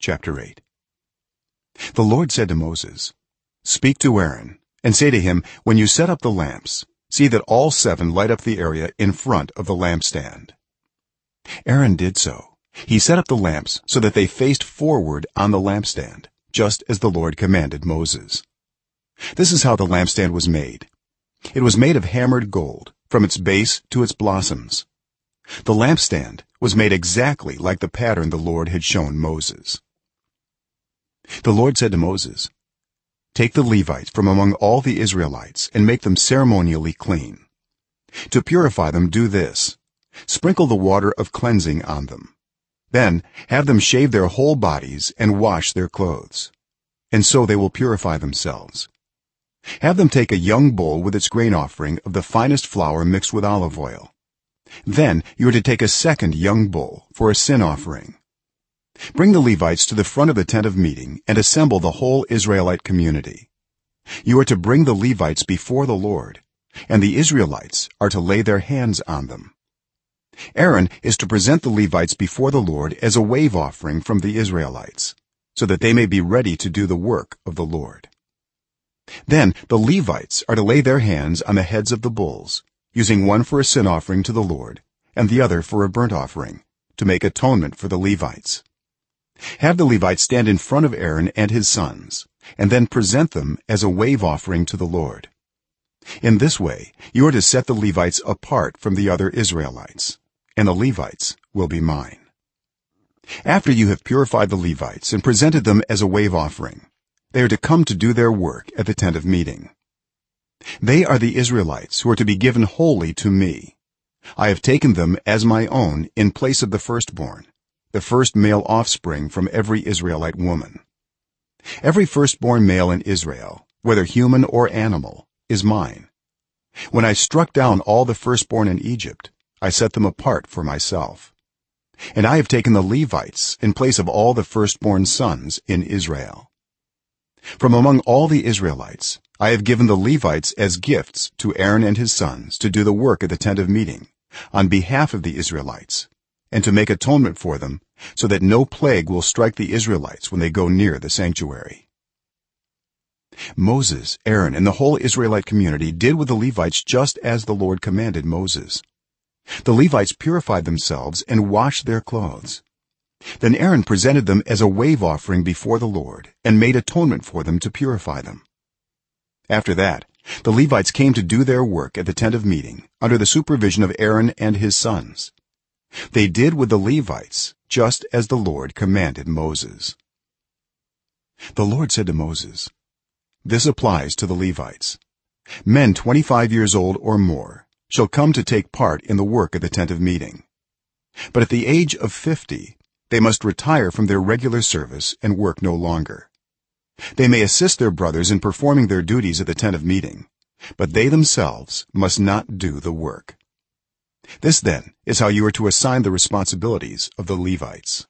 chapter 8 the lord said to moses speak to aaron and say to him when you set up the lamps see that all seven light up the area in front of the lampstand. Aaron did so. He set up the lamps so that they faced forward on the lampstand just as the lord commanded moses. This is how the lampstand was made. It was made of hammered gold from its base to its blossoms. The lampstand was made exactly like the pattern the lord had shown moses the lord said to moses take the levites from among all the israelites and make them ceremonially clean. To purify them do this. Sprinkle the water of cleansing on them. Then have them shave their whole bodies and wash their clothes. And so they will purify themselves. Have them take a young bull with its grain offering of the finest flour mixed with olive oil. Then you are to take a second young bull for a sin offering bring the levites to the front of the tent of meeting and assemble the whole israelite community. You are to bring the levites before the lord and the israelites are to lay their hands on them. Aaron is to present the levites before the lord as a wave offering from the israelites so that they may be ready to do the work of the lord. Then the levites are to lay their hands on the heads of the bulls using one for a sin offering to the lord and the other for a burnt offering to make atonement for the levites have the levites stand in front of aaron and his sons and then present them as a wave offering to the lord. In this way you are to set the levites apart from the other israelites and the levites will be mine. After you have purified the levites and presented them as a wave offering they are to come to do their work at the tent of meeting. They are the israelites who are to be given wholly to me. I have taken them as my own in place of the firstborn the first male offspring from every israelite woman. Every firstborn male in israel whether human or animal is mine. When i struck down all the firstborn in egypt i set them apart for myself. And i have taken the levites in place of all the firstborn sons in israel. From among all the israelites i have given the levites as gifts to aaron and his sons to do the work at the tent of meeting on behalf of the israelites and to make atonement for them so that no plague will strike the israelites when they go near the sanctuary. Moses aaron and the whole israelite community did with the levites just as the lord commanded moses. The levites purified themselves and washed their clothes. Then aaron presented them as a wave offering before the lord and made atonement for them to purify them. After that the levites came to do their work at the tent of meeting under the supervision of aaron and his sons they did with the levites just as the lord commanded moses. The lord said to moses this applies to the levites. Men 25 years old or more shall come to take part in the work of the tent of meeting. But at the age of 50 they must retire from their regular service and work no longer. They may assist their brothers in performing their duties at the tent of meeting but they themselves must not do the work this then is how you are to assign the responsibilities of the levites